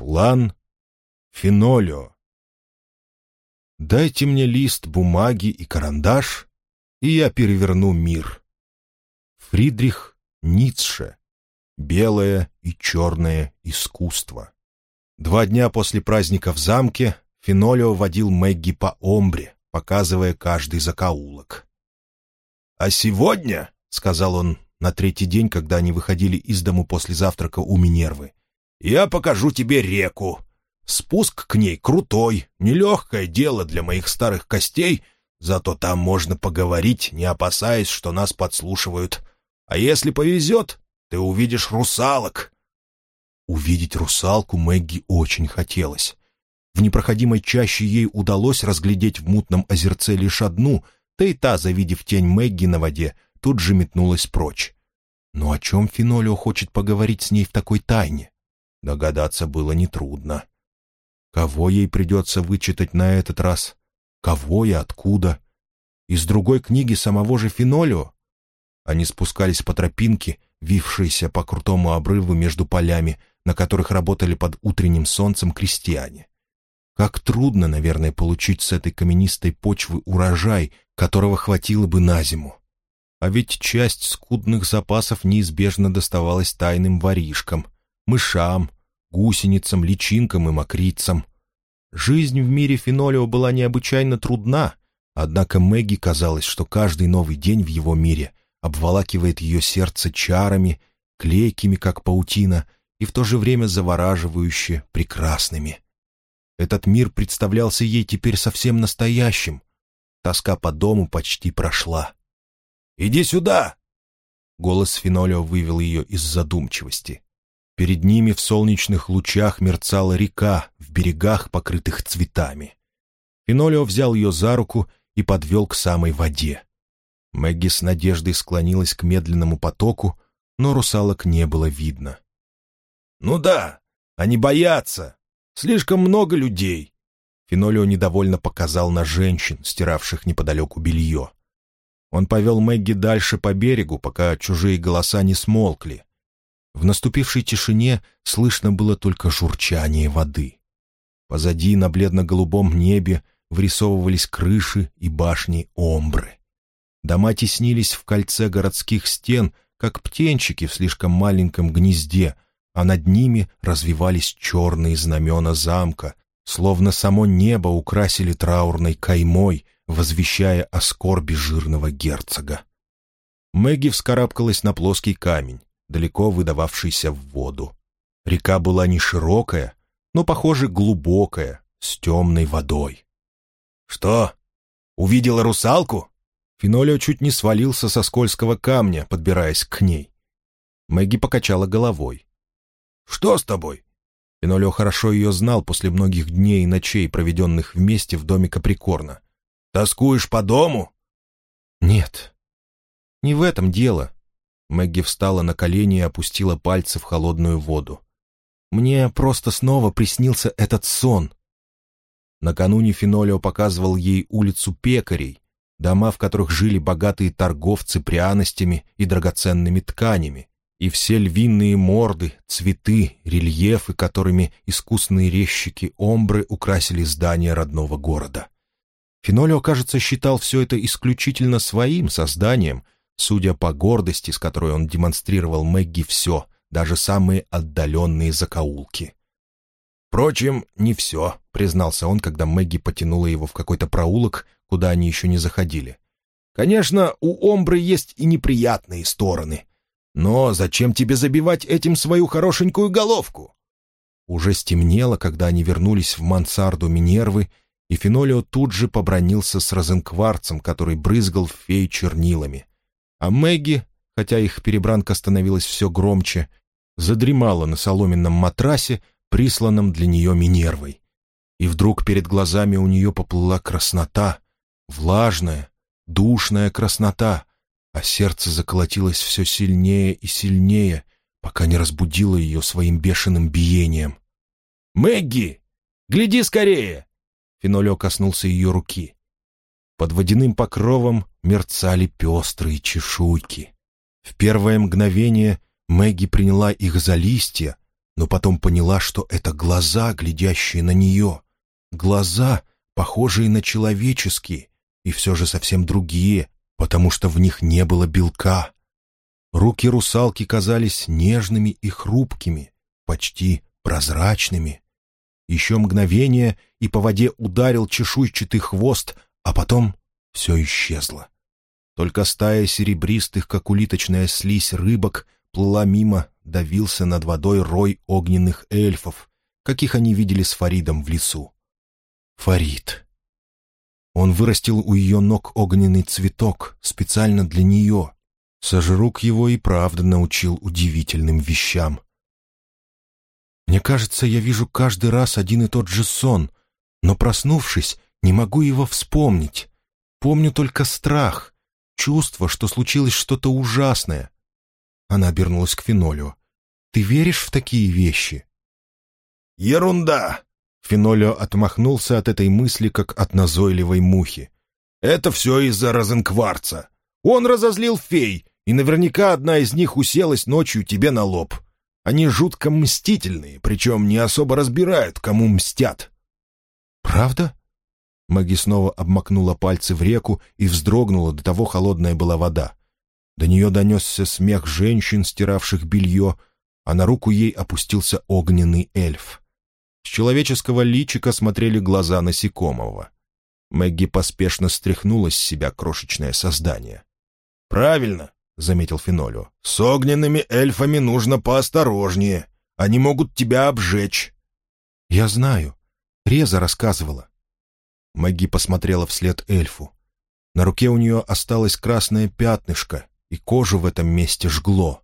План Фенолио. Дайте мне лист бумаги и карандаш, и я переверну мир. Фридрих Ницше. Белое и черное искусство. Два дня после праздника в замке Фенолио водил Мэгги по Омбре, показывая каждый закоулок. «А сегодня», — сказал он на третий день, когда они выходили из дому после завтрака у Минервы, «я покажу тебе реку. Спуск к ней крутой, нелегкое дело для моих старых костей, зато там можно поговорить, не опасаясь, что нас подслушивают. А если повезет, ты увидишь русалок». Увидеть русалку Мэгги очень хотелось. В непроходимой чаще ей удалось разглядеть в мутном озерце лишь одну, да и та, завидев тень Мэгги на воде, тут же метнулась прочь. Но о чем Фенолио хочет поговорить с ней в такой тайне? Догадаться было нетрудно. Кого ей придется вычитать на этот раз? Кого и откуда? Из другой книги самого же Фенолио? Они спускались по тропинке, вившейся по крутому обрыву между полями, на которых работали под утренним солнцем крестьяне. Как трудно, наверное, получить с этой каменистой почвы урожай, которого хватило бы на зиму. А ведь часть скудных запасов неизбежно доставалась тайным воришкам, мышам, гусеницам, личинкам и мокрицам. Жизнь в мире Фенолио была необычайно трудна, однако Мэгги казалось, что каждый новый день в его мире обволакивает ее сердце чарами, клейкими, как паутина, и в то же время завораживающе прекрасными. Этот мир представлялся ей теперь совсем настоящим. Тоска по дому почти прошла. «Иди сюда!» Голос Фенолио вывел ее из задумчивости. Перед ними в солнечных лучах мерцала река в берегах, покрытых цветами. Фенолио взял ее за руку и подвел к самой воде. Мэгги с надеждой склонилась к медленному потоку, но русалок не было видно. «Ну да, они боятся. Слишком много людей». Фенолио недовольно показал на женщин, стиравших неподалеку белье. Он повел Мэгги дальше по берегу, пока чужие голоса не смолкли. В наступившей тишине слышно было только журчание воды. Позади на бледно-голубом небе вырисовывались крыши и башни Омбры. Дома теснились в кольце городских стен, как птенчики в слишком маленьком гнезде, а над ними развивались черные знамена замка, словно само небо украсили траурной каймой, возвещая о скорби жирного герцога. Мэгги вскарабкалась на плоский камень далеко выдававшийся в воду. Река была не широкая, но, похоже, глубокая, с темной водой. «Что? Увидела русалку?» Фенолио чуть не свалился со скользкого камня, подбираясь к ней. Мэгги покачала головой. «Что с тобой?» Фенолио хорошо ее знал после многих дней и ночей, проведенных вместе в доме Каприкорна. «Тоскуешь по дому?» «Нет, не в этом дело», Мэгги встала на колени и опустила пальцы в холодную воду. «Мне просто снова приснился этот сон». Накануне Фенолио показывал ей улицу пекарей, дома, в которых жили богатые торговцы пряностями и драгоценными тканями, и все львиные морды, цветы, рельефы, которыми искусные резчики омбры украсили здания родного города. Фенолио, кажется, считал все это исключительно своим созданием — судя по гордости, с которой он демонстрировал Мэгги все, даже самые отдаленные закоулки. «Впрочем, не все», — признался он, когда Мэгги потянула его в какой-то проулок, куда они еще не заходили. «Конечно, у Омбры есть и неприятные стороны. Но зачем тебе забивать этим свою хорошенькую головку?» Уже стемнело, когда они вернулись в мансарду Минервы, и Фенолио тут же побронился с розенкварцем, который брызгал фей чернилами. А Мэгги, хотя их перебранка становилась все громче, задремала на соломенном матрасе, присланном для нее Минервой. И вдруг перед глазами у нее поплыла краснота, влажная, душная краснота, а сердце заколотилось все сильнее и сильнее, пока не разбудило ее своим бешеным биением. «Мэгги! Гляди скорее!» Фенолео коснулся ее руки. Под водяным покровом мерцали пестрые чешуйки. В первое мгновение Мэгги приняла их за листья, но потом поняла, что это глаза, глядящие на нее. Глаза, похожие на человеческие, и все же совсем другие, потому что в них не было белка. Руки русалки казались нежными и хрупкими, почти прозрачными. Еще мгновение, и по воде ударил чешуйчатый хвост, а потом все исчезло. Только стая серебристых, как улиточная слизь, рыбок плыла мимо, давился над водой рой огненных эльфов, каких они видели с Фаридом в лесу. Фарид. Он вырастил у ее ног огненный цветок специально для нее. Сожрук его и правда научил удивительным вещам. Мне кажется, я вижу каждый раз один и тот же сон, но, проснувшись, не могу его вспомнить. Помню только страх, чувство, что случилось что-то ужасное. Она обернулась к Фенолио. «Ты веришь в такие вещи?» «Ерунда!» Фенолио отмахнулся от этой мысли, как от назойливой мухи. «Это все из-за Розенкварца. Он разозлил фей, и наверняка одна из них уселась ночью тебе на лоб. Они жутко мстительные, причем не особо разбирают, кому мстят». «Правда?» Маги снова обмакнула пальцы в реку и вздрогнула, до того холодная была вода. До нее донесся смех женщин, стиравших белье, а на руку ей опустился огненный эльф. С человеческого личика смотрели глаза насекомого. Мэгги поспешно стряхнула с себя крошечное создание. «Правильно», — заметил Фенолио. «С огненными эльфами нужно поосторожнее. Они могут тебя обжечь». «Я знаю. Реза рассказывала. Маги посмотрела вслед эльфу. На руке у нее осталось красное пятнышко, и кожу в этом месте жгло.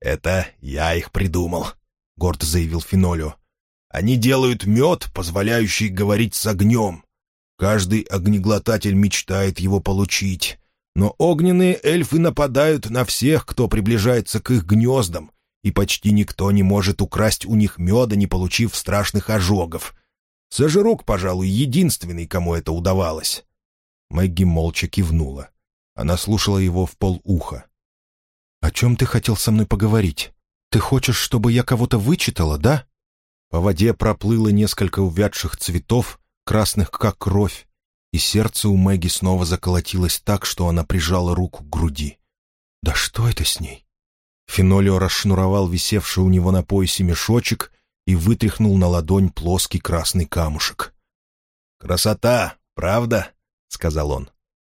«Это я их придумал», — гордо заявил Фенолио. «Они делают мед, позволяющий говорить с огнем. Каждый огнеглотатель мечтает его получить. Но огненные эльфы нападают на всех, кто приближается к их гнездам, и почти никто не может украсть у них меда, не получив страшных ожогов. Сожирук, пожалуй, единственный, кому это удавалось. Мэгги молча кивнула. Она слушала его в полуха. «О чем ты хотел со мной поговорить? Ты хочешь, чтобы я кого-то вычитала, да?» По воде проплыло несколько увядших цветов, красных как кровь, и сердце у Мэгги снова заколотилось так, что она прижала руку к груди. «Да что это с ней?» Фенолио расшнуровал висевший у него на поясе мешочек и вытряхнул на ладонь плоский красный камушек. «Красота, правда?» — сказал он.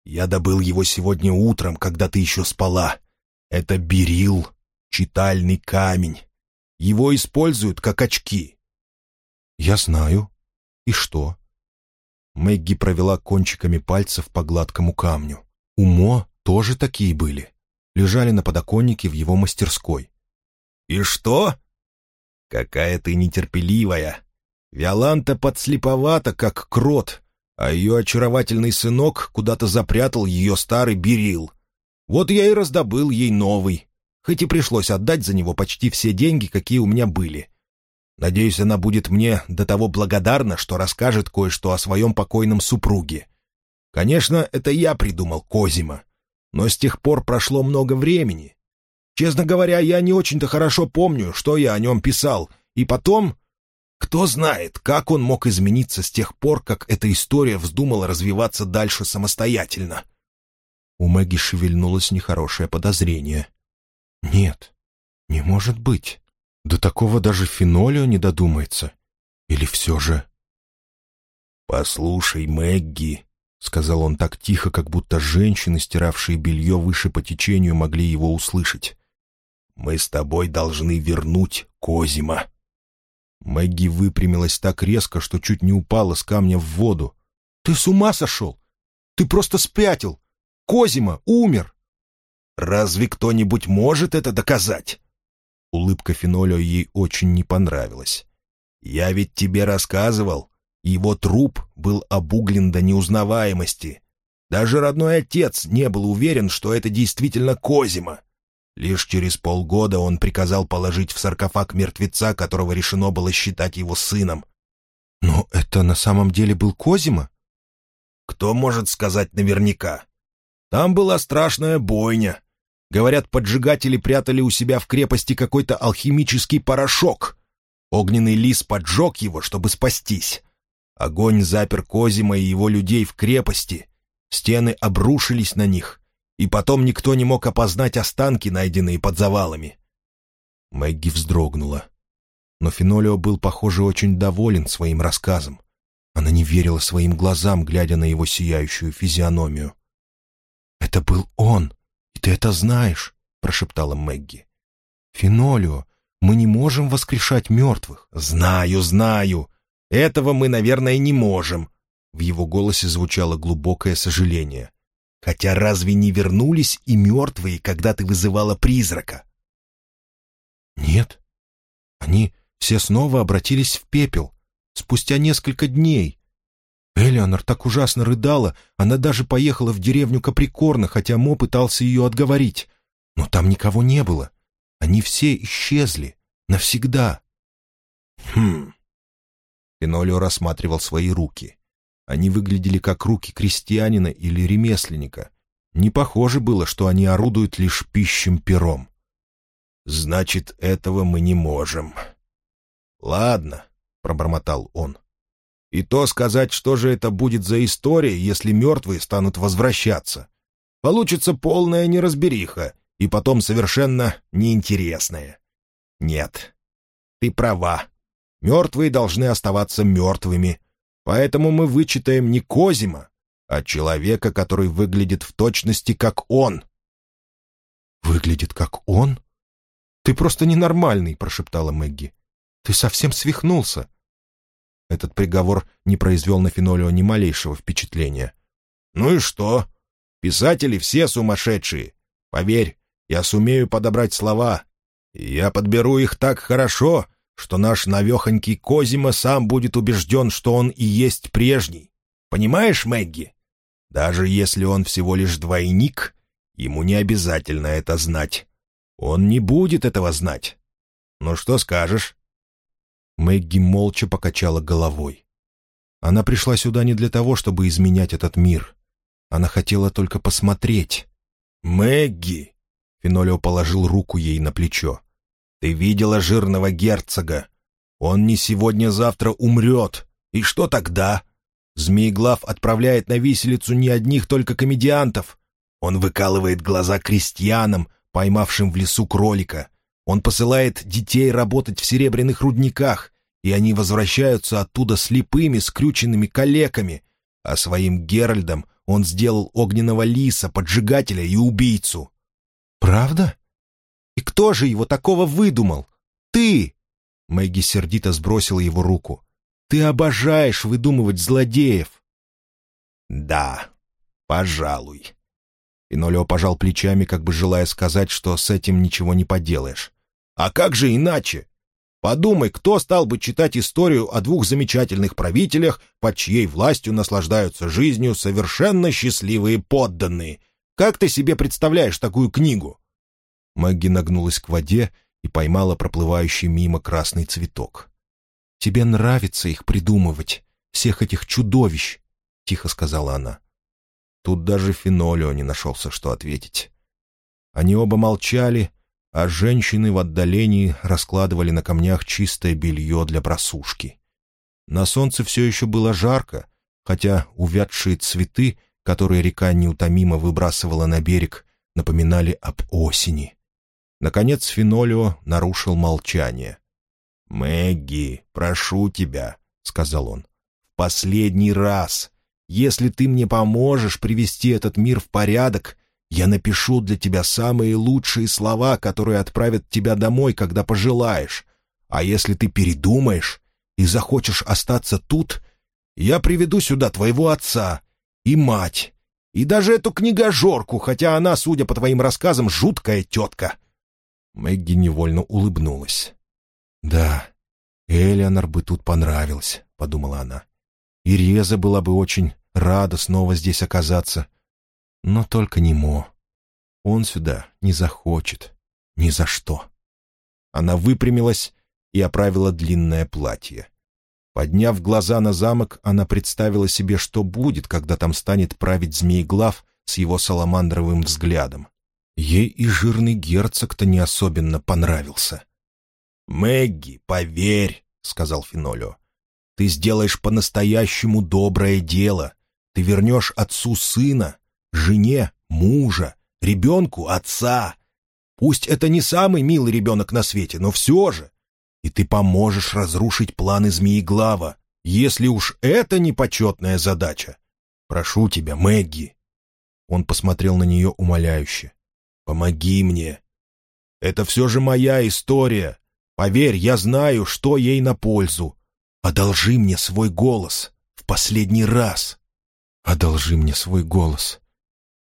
«Я добыл его сегодня утром, когда ты еще спала. Это берил, читальный камень. Его используют как очки». «Я знаю. И что?» Мэгги провела кончиками пальцев по гладкому камню. У Мо тоже такие были. Лежали на подоконнике в его мастерской. «И что?» Какая ты нетерпеливая. Виоланта подслеповата, как крот, а ее очаровательный сынок куда-то запрятал ее старый берил. Вот я и раздобыл ей новый, хоть и пришлось отдать за него почти все деньги, какие у меня были. Надеюсь, она будет мне до того благодарна, что расскажет кое-что о своем покойном супруге. Конечно, это я придумал Козима, но с тех пор прошло много времени, Честно говоря, я не очень-то хорошо помню, что я о нем писал. И потом, кто знает, как он мог измениться с тех пор, как эта история вздумала развиваться дальше самостоятельно. У Мэгги шевельнулось нехорошее подозрение. «Нет, не может быть. До такого даже Фенолио не додумается. Или все же...» «Послушай, Мэгги», — сказал он так тихо, как будто женщины, стиравшие белье выше по течению, могли его услышать. Мы с тобой должны вернуть Козима». Мэгги выпрямилась так резко, что чуть не упала с камня в воду. «Ты с ума сошел? Ты просто спятил! Козима умер!» «Разве кто-нибудь может это доказать?» Улыбка Фенолио ей очень не понравилась. «Я ведь тебе рассказывал. Его труп был обуглен до неузнаваемости. Даже родной отец не был уверен, что это действительно Козима. Лишь через полгода он приказал положить в саркофаг мертвеца, которого решено было считать его сыном. «Но это на самом деле был Козима?» «Кто может сказать наверняка? Там была страшная бойня. Говорят, поджигатели прятали у себя в крепости какой-то алхимический порошок. Огненный лис поджег его, чтобы спастись. Огонь запер Козима и его людей в крепости. Стены обрушились на них, и потом никто не мог опознать останки, найденные под завалами. Мэгги вздрогнула. Но Фенолио был, похоже, очень доволен своим рассказом. Она не верила своим глазам, глядя на его сияющую физиономию. «Это был он, и ты это знаешь», — прошептала Мэгги. «Фенолио, мы не можем воскрешать мертвых». «Знаю, знаю. Этого мы, наверное, не можем». В его голосе звучало глубокое сожаление. «Хотя разве не вернулись и мертвые, когда ты вызывала призрака?» «Нет. Они все снова обратились в пепел спустя несколько дней. Элеонор так ужасно рыдала, она даже поехала в деревню Каприкорна, хотя Мо пытался ее отговорить. Но там никого не было. Они все исчезли. Навсегда. Хм. Пинолио рассматривал свои руки. Они выглядели как руки крестьянина или ремесленника. Не похоже было, что они орудуют лишь пищем пером. «Значит, этого мы не можем». «Ладно, пробормотал он. «И то сказать, что же это будет за история, если мертвые станут возвращаться. Получится полная неразбериха, и потом совершенно неинтересная. Нет, ты права. Мертвые должны оставаться мертвыми, поэтому мы вычитаем не Козима, а человека, который выглядит в точности как он». «Выглядит как он? Ты просто ненормальный», — прошептала Мэгги. «Ты совсем свихнулся. Этот приговор не произвел на Фенолио ни малейшего впечатления. «Ну и что? Писатели все сумасшедшие. Поверь, я сумею подобрать слова. я подберу их так хорошо, что наш навехонький Козима сам будет убежден, что он и есть прежний. Понимаешь, Мэгги? Даже если он всего лишь двойник, ему не обязательно это знать. Он не будет этого знать. Ну что скажешь?» Мэгги молча покачала головой. Она пришла сюда не для того, чтобы изменять этот мир. Она хотела только посмотреть. «Мэгги!» — Фенолио положил руку ей на плечо. «Ты видела жирного герцога? Он не сегодня-завтра умрет. И что тогда? Змееглав отправляет на виселицу не одних только комедиантов. Он выкалывает глаза крестьянам, поймавшим в лесу кролика. Он посылает детей работать в серебряных рудниках, и они возвращаются оттуда слепыми, скрюченными калеками, а своим Геральдом он сделал огненного лиса, поджигателя и убийцу. «Правда? И кто же его такого выдумал? Ты!» Мэгги сердито сбросила его руку. «Ты обожаешь выдумывать злодеев!» «Да, пожалуй». Пинолео пожал плечами, как бы желая сказать, что с этим ничего не поделаешь. А как же иначе? Подумай, кто стал бы читать историю о двух замечательных правителях, под чьей властью наслаждаются жизнью совершенно счастливые подданные? Как ты себе представляешь такую книгу?» Мэгги нагнулась к воде и поймала проплывающий мимо красный цветок. «Тебе нравится их придумывать, всех этих чудовищ», — тихо сказала она. Тут даже Фенолио не нашелся, что ответить. Они оба молчали, а женщины в отдалении раскладывали на камнях чистое белье для просушки. На солнце все еще было жарко, хотя увядшие цветы, которые река неутомимо выбрасывала на берег, напоминали об осени. Наконец Фенолио нарушил молчание. «Мэгги, прошу тебя», — сказал он, — «в последний раз, если ты мне поможешь привести этот мир в порядок, я напишу для тебя самые лучшие слова, которые отправят тебя домой, когда пожелаешь. А если ты передумаешь и захочешь остаться тут, я приведу сюда твоего отца и мать, и даже эту книгожорку, хотя она, судя по твоим рассказам, жуткая тетка». Мэгги невольно улыбнулась. «Да, Элеонор бы тут понравилась», — подумала она. «И Реза была бы очень рада снова здесь оказаться. Но только не Мо. Он сюда не захочет. Ни за что. Она выпрямилась и оправила длинное платье. Подняв глаза на замок, она представила себе, что будет, когда там станет править змееглав с его саламандровым взглядом. Ей и жирный герцог-то не особенно понравился. «Мэгги, поверь», сказал Финолио. «Ты сделаешь по-настоящему доброе дело. Ты вернешь отцу сына, жене мужа, ребенку отца. Пусть это не самый милый ребенок на свете, но все же. И ты поможешь разрушить планы Змееглава, если уж это не почетная задача. Прошу тебя, Мэгги». Он посмотрел на нее умоляюще. «Помоги мне. Это все же моя история. Поверь, я знаю, что ей на пользу. Одолжи мне свой голос. В последний раз. Одолжи мне свой голос».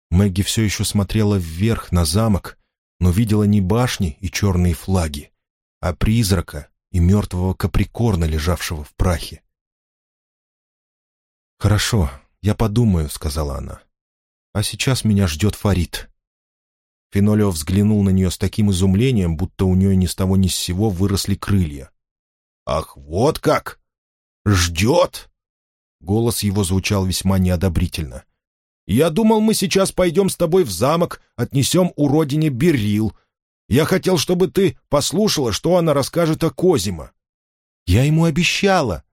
Мэгги все еще смотрела вверх на замок, но видела не башни и черные флаги, а призрака и мертвого каприкорна, лежавшего в прахе. «Хорошо, я подумаю», — сказала она. «А сейчас меня ждет Фарид». Фенолио взглянул на нее с таким изумлением, будто у нее ни с того ни с сего выросли крылья. «Ах, вот как! Ждет!» Голос его звучал весьма неодобрительно. «Я думал, мы сейчас пойдем с тобой в замок, отнесем уродине Берил. Я хотел, чтобы ты послушала, что она расскажет о Козима». «Я ему обещала»,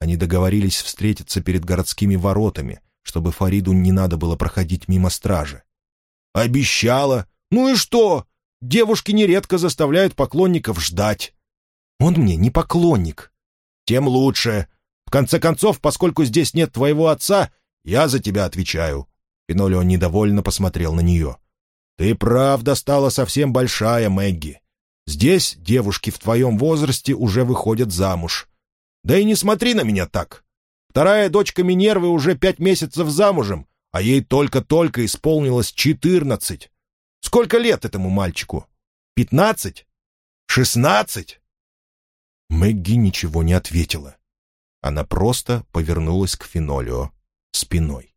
они договорились встретиться перед городскими воротами, чтобы Фариду не надо было проходить мимо стражи. «Обещала! Ну и что? Девушки нередко заставляют поклонников ждать». «Он мне не поклонник». «Тем лучше. В конце концов, поскольку здесь нет твоего отца, я за тебя отвечаю». Пинолео недовольно посмотрел на нее. «Ты правда стала совсем большая, Мэгги. Здесь девушки в твоем возрасте уже выходят замуж. Да и не смотри на меня так. Вторая дочка Минервы уже пять месяцев замужем, а ей только-только исполнилось четырнадцать. Сколько лет этому мальчику? Пятнадцать? Шестнадцать?» Мэгги ничего не ответила. Она просто повернулась к Фенолио спиной.